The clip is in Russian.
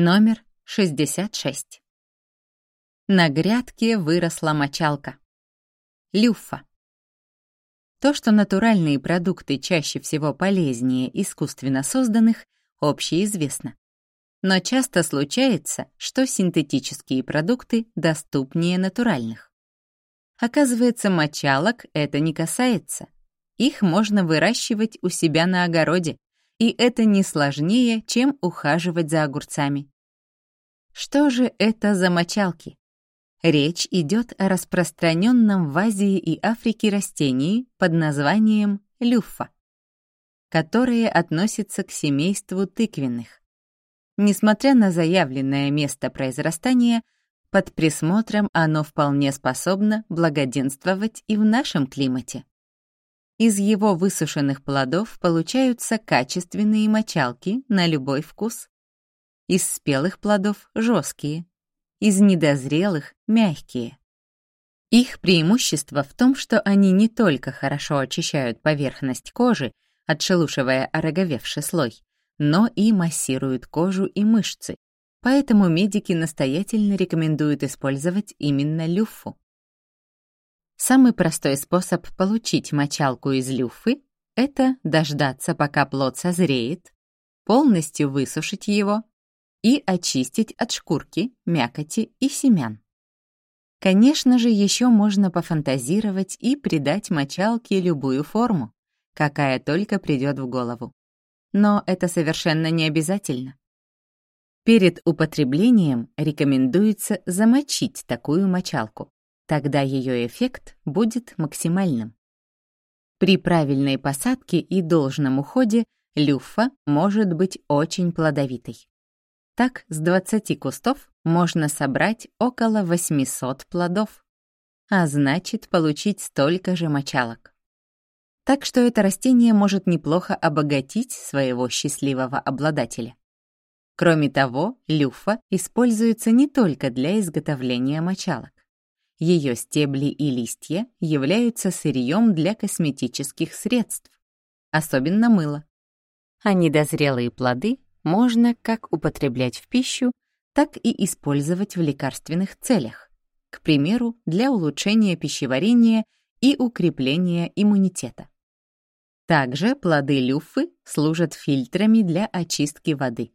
Номер 66. На грядке выросла мочалка. Люффа. То, что натуральные продукты чаще всего полезнее искусственно созданных, общеизвестно. Но часто случается, что синтетические продукты доступнее натуральных. Оказывается, мочалок это не касается. Их можно выращивать у себя на огороде, и это не сложнее, чем ухаживать за огурцами. Что же это за мочалки? Речь идет о распространенном в Азии и Африке растении под названием люффа, которое относится к семейству тыквенных. Несмотря на заявленное место произрастания, под присмотром оно вполне способно благоденствовать и в нашем климате. Из его высушенных плодов получаются качественные мочалки на любой вкус. Из спелых плодов — жесткие, из недозрелых — мягкие. Их преимущество в том, что они не только хорошо очищают поверхность кожи, отшелушивая ороговевший слой, но и массируют кожу и мышцы, поэтому медики настоятельно рекомендуют использовать именно люфу. Самый простой способ получить мочалку из люфы — это дождаться, пока плод созреет, полностью высушить его и очистить от шкурки, мякоти и семян. Конечно же, еще можно пофантазировать и придать мочалке любую форму, какая только придет в голову. Но это совершенно не обязательно. Перед употреблением рекомендуется замочить такую мочалку. Тогда ее эффект будет максимальным. При правильной посадке и должном уходе люфа может быть очень плодовитой. Так, с 20 кустов можно собрать около 800 плодов, а значит получить столько же мочалок. Так что это растение может неплохо обогатить своего счастливого обладателя. Кроме того, люфа используется не только для изготовления мочалок. Ее стебли и листья являются сырьем для косметических средств, особенно мыла. А недозрелые плоды можно как употреблять в пищу, так и использовать в лекарственных целях, к примеру, для улучшения пищеварения и укрепления иммунитета. Также плоды люфы служат фильтрами для очистки воды.